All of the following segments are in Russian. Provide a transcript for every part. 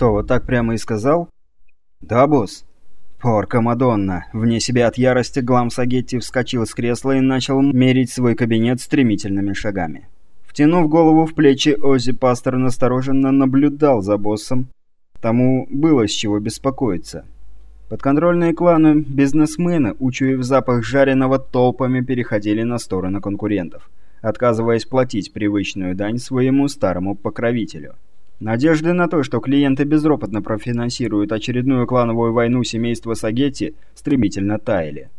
«Что, вот так прямо и сказал?» «Да, босс». Порка Мадонна. Вне себя от ярости Глам Сагетти вскочил с кресла и начал мерить свой кабинет стремительными шагами. Втянув голову в плечи, Оззи Пастор настороженно наблюдал за боссом. Тому было с чего беспокоиться. Подконтрольные кланы бизнесмены, учуяв запах жареного, толпами переходили на сторону конкурентов, отказываясь платить привычную дань своему старому покровителю. Надежды на то, что клиенты безропотно профинансируют очередную клановую войну семейства Сагетти, стремительно таяли.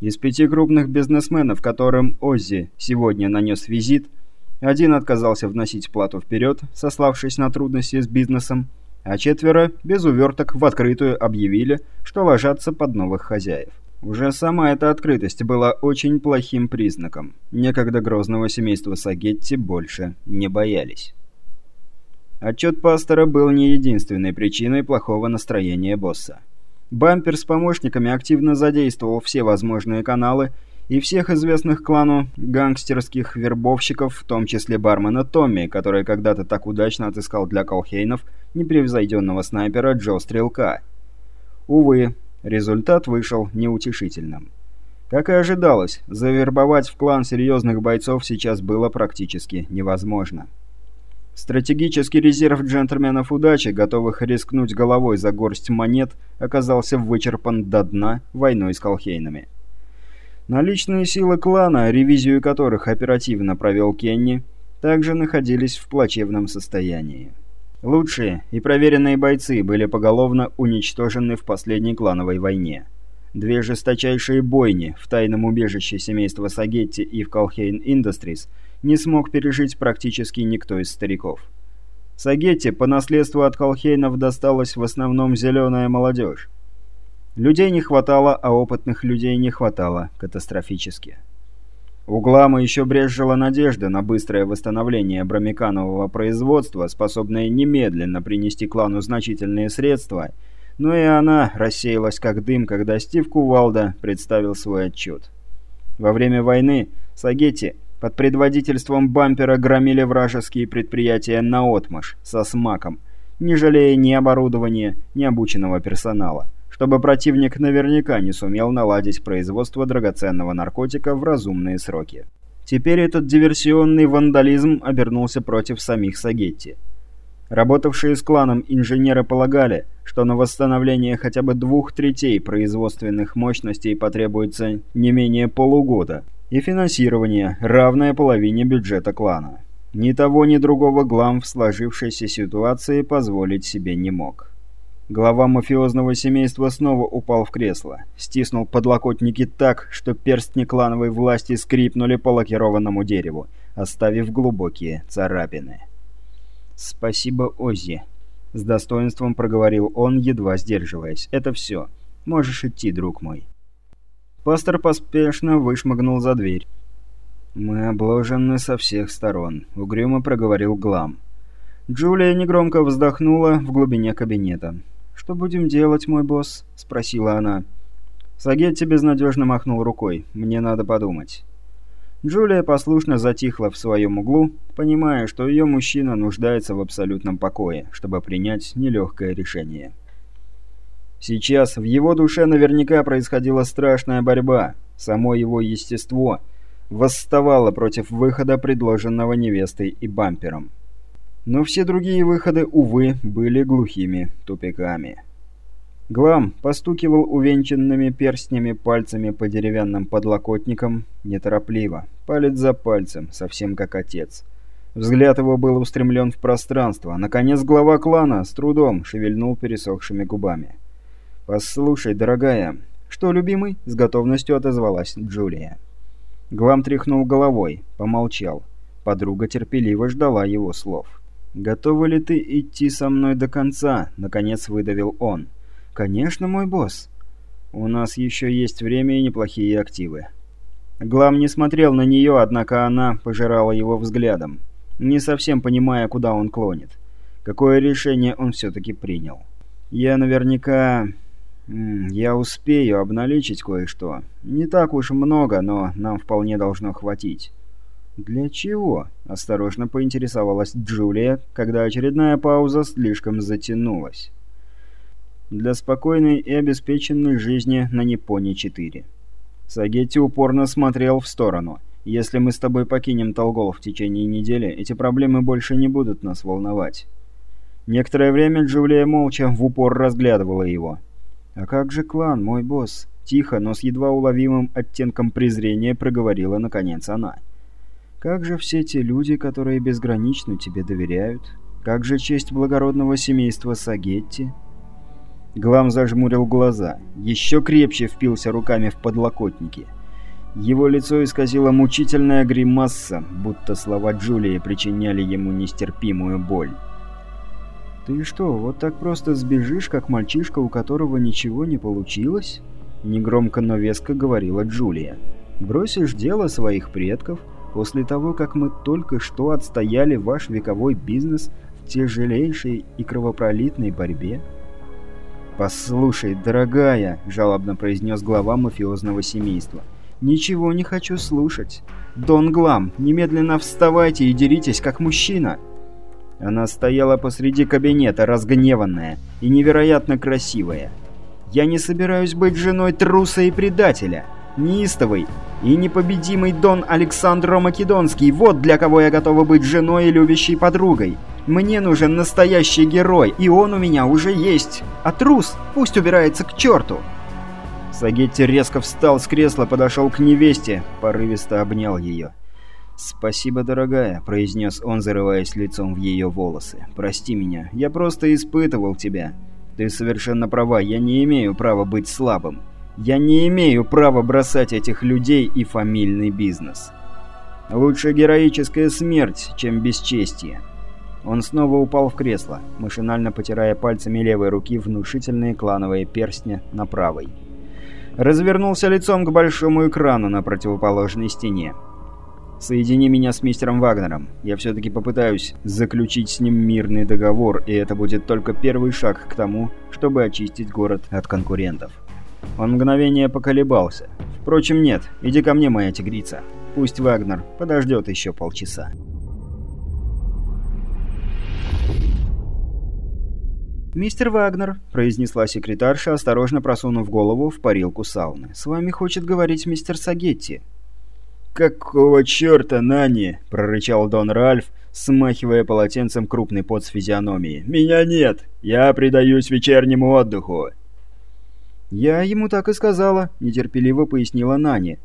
Из пяти крупных бизнесменов, которым Оззи сегодня нанес визит, один отказался вносить плату вперед, сославшись на трудности с бизнесом, а четверо без уверток в открытую объявили, что ложатся под новых хозяев. Уже сама эта открытость была очень плохим признаком. Некогда грозного семейства Сагетти больше не боялись. Отчет пастора был не единственной причиной плохого настроения босса. Бампер с помощниками активно задействовал все возможные каналы и всех известных клану гангстерских вербовщиков, в том числе бармена Томми, который когда-то так удачно отыскал для Колхейнов непревзойденного снайпера Джо Стрелка. Увы, результат вышел неутешительным. Как и ожидалось, завербовать в клан серьезных бойцов сейчас было практически невозможно. Стратегический резерв джентльменов удачи, готовых рискнуть головой за горсть монет, оказался вычерпан до дна войной с Колхейнами. Наличные силы клана, ревизию которых оперативно провел Кенни, также находились в плачевном состоянии. Лучшие и проверенные бойцы были поголовно уничтожены в последней клановой войне. Две жесточайшие бойни в тайном убежище семейства Сагетти и в Колхейн Industries не смог пережить практически никто из стариков. Сагетти по наследству от Колхейнов досталась в основном зеленая молодежь. Людей не хватало, а опытных людей не хватало катастрофически. У Глама еще брезжила надежда на быстрое восстановление бромиканового производства, способное немедленно принести клану значительные средства, но и она рассеялась как дым, когда Стив Кувалда представил свой отчет. Во время войны Сагетти под предводительством бампера громили вражеские предприятия наотмашь, со смаком, не жалея ни оборудования, ни обученного персонала чтобы противник наверняка не сумел наладить производство драгоценного наркотика в разумные сроки. Теперь этот диверсионный вандализм обернулся против самих Сагетти. Работавшие с кланом инженеры полагали, что на восстановление хотя бы двух третей производственных мощностей потребуется не менее полугода, и финансирование, равное половине бюджета клана. Ни того, ни другого Глам в сложившейся ситуации позволить себе не мог. Глава мафиозного семейства снова упал в кресло. Стиснул подлокотники так, что перстни клановой власти скрипнули по лакированному дереву, оставив глубокие царапины. «Спасибо, Оззи», — с достоинством проговорил он, едва сдерживаясь. «Это все. Можешь идти, друг мой». Пастор поспешно вышмыгнул за дверь. «Мы обложены со всех сторон», — угрюмо проговорил Глам. Джулия негромко вздохнула в глубине кабинета. «Что будем делать, мой босс?» — спросила она. Сагетти безнадежно махнул рукой. «Мне надо подумать». Джулия послушно затихла в своем углу, понимая, что ее мужчина нуждается в абсолютном покое, чтобы принять нелегкое решение. Сейчас в его душе наверняка происходила страшная борьба. Само его естество восставало против выхода, предложенного невестой и бампером. Но все другие выходы, увы, были глухими тупиками. Глам постукивал увенчанными перстнями пальцами по деревянным подлокотникам неторопливо, палец за пальцем, совсем как отец. Взгляд его был устремлен в пространство. Наконец глава клана с трудом шевельнул пересохшими губами. «Послушай, дорогая...» «Что, любимый?» — с готовностью отозвалась Джулия. Глам тряхнул головой, помолчал. Подруга терпеливо ждала его слов. «Готова ли ты идти со мной до конца?» — наконец выдавил он. «Конечно, мой босс. У нас еще есть время и неплохие активы». Глам не смотрел на нее, однако она пожирала его взглядом, не совсем понимая, куда он клонит. Какое решение он все-таки принял. «Я наверняка... я успею обналичить кое-что. Не так уж много, но нам вполне должно хватить». «Для чего?» – осторожно поинтересовалась Джулия, когда очередная пауза слишком затянулась. «Для спокойной и обеспеченной жизни на Непоне-4». Сагетти упорно смотрел в сторону. «Если мы с тобой покинем Толгол в течение недели, эти проблемы больше не будут нас волновать». Некоторое время Джулия молча в упор разглядывала его. «А как же клан, мой босс?» Тихо, но с едва уловимым оттенком презрения проговорила наконец она. «Как же все те люди, которые безгранично тебе доверяют? Как же честь благородного семейства Сагетти?» Глам зажмурил глаза, еще крепче впился руками в подлокотники. Его лицо исказило мучительная гримаса, будто слова Джулии причиняли ему нестерпимую боль. «Ты что, вот так просто сбежишь, как мальчишка, у которого ничего не получилось?» Негромко, но веско говорила Джулия. «Бросишь дело своих предков после того, как мы только что отстояли ваш вековой бизнес в тяжелейшей и кровопролитной борьбе?» «Послушай, дорогая», — жалобно произнес глава мафиозного семейства, — «ничего не хочу слушать. Дон Глам, немедленно вставайте и деритесь, как мужчина». Она стояла посреди кабинета, разгневанная и невероятно красивая. Я не собираюсь быть женой труса и предателя. Неистовый и непобедимый Дон Александро Македонский. Вот для кого я готова быть женой и любящей подругой. Мне нужен настоящий герой, и он у меня уже есть. А трус пусть убирается к черту. Сагетти резко встал с кресла, подошел к невесте, порывисто обнял ее. «Спасибо, дорогая», — произнес он, зарываясь лицом в ее волосы. «Прости меня, я просто испытывал тебя. Ты совершенно права, я не имею права быть слабым. Я не имею права бросать этих людей и фамильный бизнес. Лучше героическая смерть, чем бесчестие. Он снова упал в кресло, машинально потирая пальцами левой руки внушительные клановые перстни на правой. Развернулся лицом к большому экрану на противоположной стене. Соедини меня с мистером Вагнером. Я все-таки попытаюсь заключить с ним мирный договор, и это будет только первый шаг к тому, чтобы очистить город от конкурентов. Он мгновение поколебался. Впрочем, нет. Иди ко мне, моя тигрица. Пусть Вагнер подождет еще полчаса. «Мистер Вагнер», — произнесла секретарша, осторожно просунув голову в парилку сауны. «С вами хочет говорить мистер Сагетти». «Какого черта, Нани?» – прорычал Дон Ральф, смахивая полотенцем крупный пот с физиономии. «Меня нет! Я предаюсь вечернему отдыху!» «Я ему так и сказала», – нетерпеливо пояснила Нани.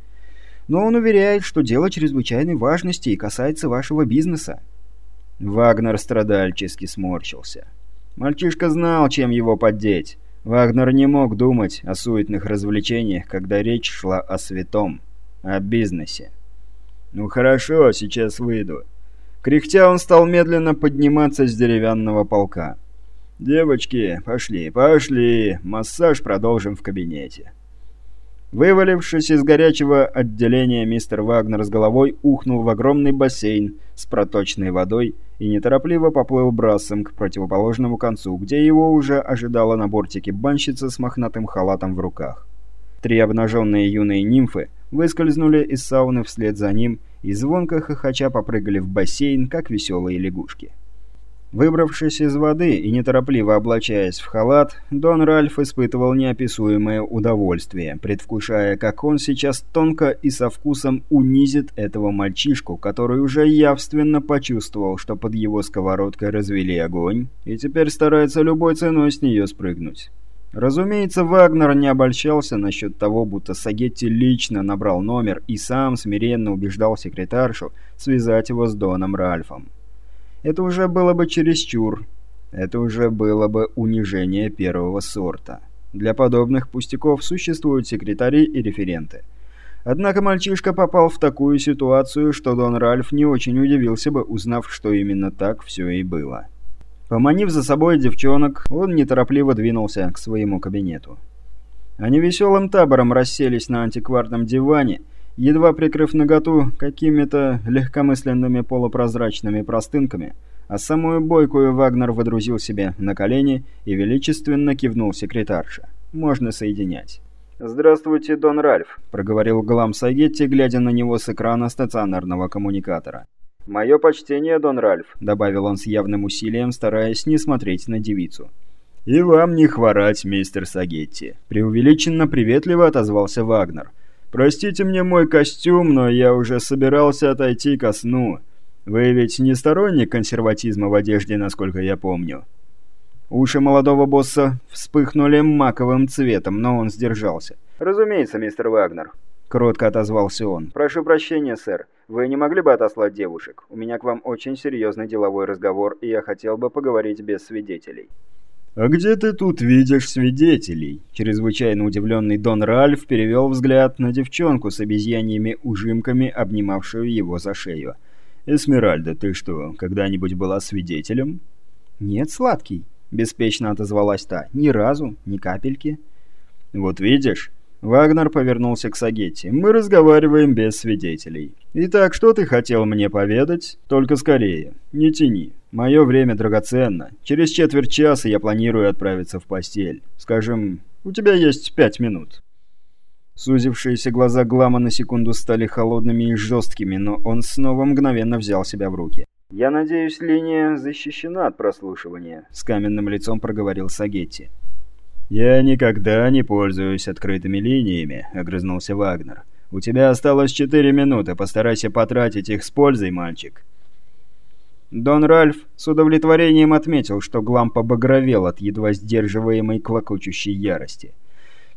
«Но он уверяет, что дело чрезвычайной важности и касается вашего бизнеса». Вагнер страдальчески сморщился. Мальчишка знал, чем его поддеть. Вагнер не мог думать о суетных развлечениях, когда речь шла о святом, о бизнесе. «Ну хорошо, сейчас выйду». Кряхтя он стал медленно подниматься с деревянного полка. «Девочки, пошли, пошли, массаж продолжим в кабинете». Вывалившись из горячего отделения, мистер Вагнер с головой ухнул в огромный бассейн с проточной водой и неторопливо поплыл брасом к противоположному концу, где его уже ожидала на бортике банщица с мохнатым халатом в руках. Три обнаженные юные нимфы выскользнули из сауны вслед за ним и звонко хохоча попрыгали в бассейн, как веселые лягушки. Выбравшись из воды и неторопливо облачаясь в халат, Дон Ральф испытывал неописуемое удовольствие, предвкушая, как он сейчас тонко и со вкусом унизит этого мальчишку, который уже явственно почувствовал, что под его сковородкой развели огонь, и теперь старается любой ценой с нее спрыгнуть. Разумеется, Вагнер не обольщался насчет того, будто Сагетти лично набрал номер и сам смиренно убеждал секретаршу связать его с Доном Ральфом. Это уже было бы чересчур. Это уже было бы унижение первого сорта. Для подобных пустяков существуют секретари и референты. Однако мальчишка попал в такую ситуацию, что Дон Ральф не очень удивился бы, узнав, что именно так все и было. Поманив за собой девчонок, он неторопливо двинулся к своему кабинету. Они веселым табором расселись на антикварном диване, едва прикрыв наготу какими-то легкомысленными полупрозрачными простынками, а самую бойкую Вагнер водрузил себе на колени и величественно кивнул секретарше. «Можно соединять». «Здравствуйте, Дон Ральф», — проговорил Глам Сагетти, глядя на него с экрана стационарного коммуникатора. «Мое почтение, Дон Ральф», — добавил он с явным усилием, стараясь не смотреть на девицу. «И вам не хворать, мистер Сагетти», — преувеличенно приветливо отозвался Вагнер. «Простите мне мой костюм, но я уже собирался отойти ко сну. Вы ведь не сторонник консерватизма в одежде, насколько я помню». Уши молодого босса вспыхнули маковым цветом, но он сдержался. «Разумеется, мистер Вагнер», — кротко отозвался он. «Прошу прощения, сэр. Вы не могли бы отослать девушек? У меня к вам очень серьезный деловой разговор, и я хотел бы поговорить без свидетелей». «А где ты тут видишь свидетелей?» Чрезвычайно удивленный Дон Ральф перевел взгляд на девчонку с обезьяньями ужимками, обнимавшую его за шею. «Эсмеральда, ты что, когда-нибудь была свидетелем?» «Нет, сладкий», — беспечно отозвалась та. «Ни разу, ни капельки». «Вот видишь?» Вагнер повернулся к Сагетти. «Мы разговариваем без свидетелей. Итак, что ты хотел мне поведать? Только скорее. Не тяни. Мое время драгоценно. Через четверть часа я планирую отправиться в постель. Скажем, у тебя есть пять минут». Сузившиеся глаза Глама на секунду стали холодными и жесткими, но он снова мгновенно взял себя в руки. «Я надеюсь, линия защищена от прослушивания», — с каменным лицом проговорил Сагетти. «Я никогда не пользуюсь открытыми линиями», — огрызнулся Вагнер. «У тебя осталось четыре минуты, постарайся потратить их с пользой, мальчик». Дон Ральф с удовлетворением отметил, что Глам побагровел от едва сдерживаемой клокочущей ярости.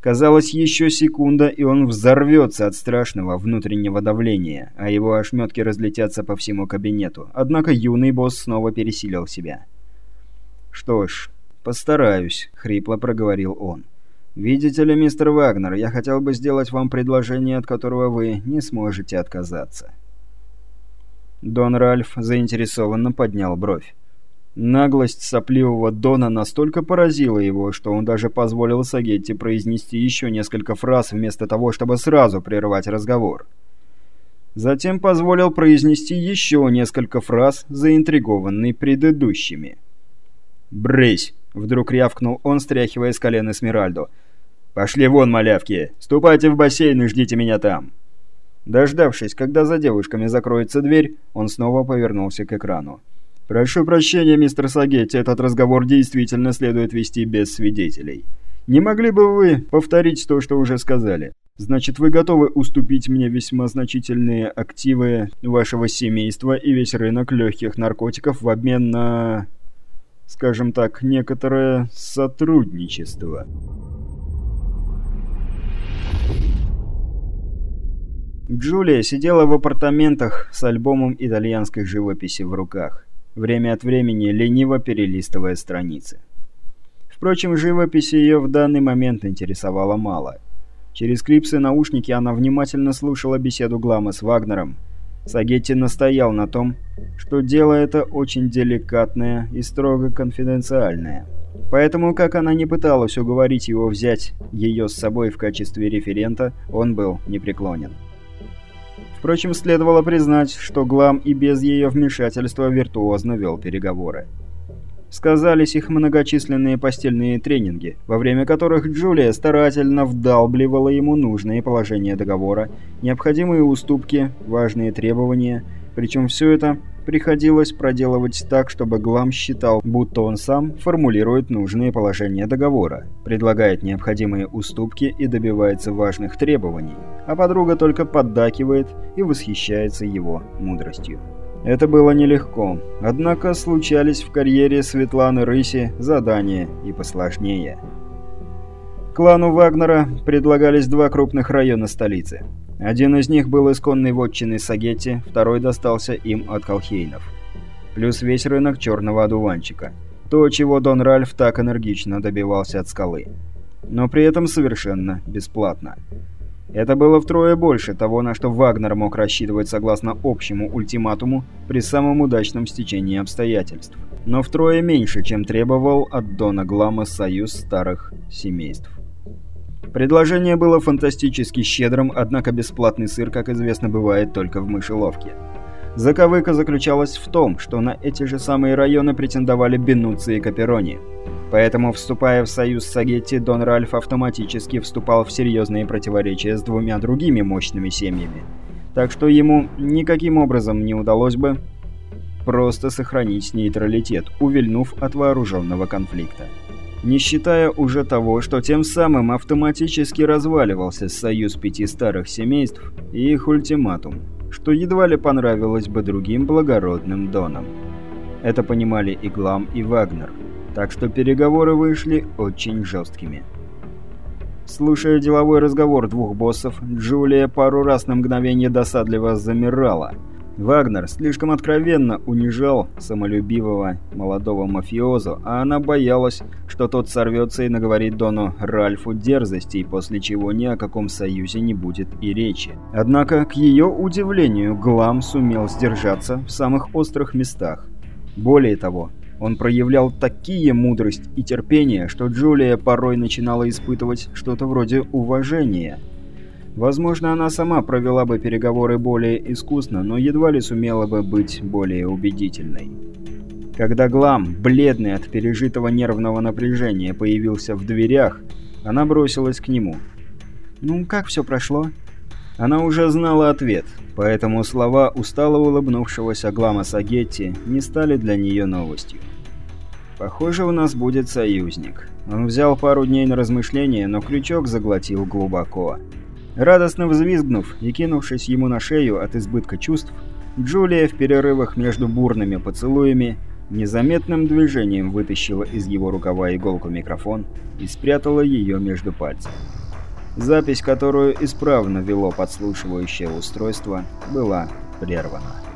Казалось, еще секунда, и он взорвется от страшного внутреннего давления, а его ошметки разлетятся по всему кабинету. Однако юный босс снова пересилил себя. «Что ж, «Постараюсь», — хрипло проговорил он. «Видите ли, мистер Вагнер, я хотел бы сделать вам предложение, от которого вы не сможете отказаться». Дон Ральф заинтересованно поднял бровь. Наглость сопливого Дона настолько поразила его, что он даже позволил Сагетти произнести еще несколько фраз вместо того, чтобы сразу прервать разговор. Затем позволил произнести еще несколько фраз, заинтригованный предыдущими. «Брысь!» — вдруг рявкнул он, стряхивая с колен Эсмеральду. «Пошли вон, малявки! Ступайте в бассейн и ждите меня там!» Дождавшись, когда за девушками закроется дверь, он снова повернулся к экрану. «Прошу прощения, мистер Сагетти, этот разговор действительно следует вести без свидетелей. Не могли бы вы повторить то, что уже сказали? Значит, вы готовы уступить мне весьма значительные активы вашего семейства и весь рынок легких наркотиков в обмен на...» скажем так, некоторое сотрудничество. Джулия сидела в апартаментах с альбомом итальянской живописи в руках, время от времени лениво перелистывая страницы. Впрочем, живопись ее в данный момент интересовала мало. Через клипсы наушники она внимательно слушала беседу Глама с Вагнером – Сагетти настоял на том, что дело это очень деликатное и строго конфиденциальное. Поэтому, как она не пыталась уговорить его взять ее с собой в качестве референта, он был непреклонен. Впрочем, следовало признать, что Глам и без ее вмешательства виртуозно вел переговоры сказались их многочисленные постельные тренинги, во время которых Джулия старательно вдалбливала ему нужные положения договора, необходимые уступки, важные требования, причем все это приходилось проделывать так, чтобы Глам считал, будто он сам формулирует нужные положения договора, предлагает необходимые уступки и добивается важных требований, а подруга только поддакивает и восхищается его мудростью. Это было нелегко, однако случались в карьере Светланы Рыси задания и посложнее. Клану Вагнера предлагались два крупных района столицы. Один из них был исконной вотчиной Сагетти, второй достался им от Колхейнов. Плюс весь рынок черного одуванчика. То, чего Дон Ральф так энергично добивался от скалы. Но при этом совершенно бесплатно. Это было втрое больше того, на что Вагнер мог рассчитывать согласно общему ультиматуму при самом удачном стечении обстоятельств. Но втрое меньше, чем требовал от Дона Глама союз старых семейств. Предложение было фантастически щедрым, однако бесплатный сыр, как известно, бывает только в мышеловке. Заковыка заключалась в том, что на эти же самые районы претендовали Бенуци и Каперони. Поэтому, вступая в союз с Сагетти, Дон Ральф автоматически вступал в серьезные противоречия с двумя другими мощными семьями. Так что ему никаким образом не удалось бы просто сохранить нейтралитет, увильнув от вооруженного конфликта. Не считая уже того, что тем самым автоматически разваливался союз пяти старых семейств и их ультиматум, что едва ли понравилось бы другим благородным донам. Это понимали и Глам, и Вагнер, так что переговоры вышли очень жесткими. Слушая деловой разговор двух боссов, Джулия пару раз на мгновение досадливо замирала – Вагнер слишком откровенно унижал самолюбивого молодого мафиозу, а она боялась, что тот сорвется и наговорит Дону Ральфу дерзостей, после чего ни о каком союзе не будет и речи. Однако, к ее удивлению, Глам сумел сдержаться в самых острых местах. Более того, он проявлял такие мудрость и терпение, что Джулия порой начинала испытывать что-то вроде уважения – Возможно, она сама провела бы переговоры более искусно, но едва ли сумела бы быть более убедительной. Когда Глам, бледный от пережитого нервного напряжения, появился в дверях, она бросилась к нему. «Ну, как все прошло?» Она уже знала ответ, поэтому слова устало улыбнувшегося Глама Сагетти не стали для нее новостью. «Похоже, у нас будет союзник». Он взял пару дней на размышление, но крючок заглотил глубоко. Радостно взвизгнув и кинувшись ему на шею от избытка чувств, Джулия в перерывах между бурными поцелуями незаметным движением вытащила из его рукава иголку микрофон и спрятала ее между пальцев. Запись, которую исправно вело подслушивающее устройство, была прервана.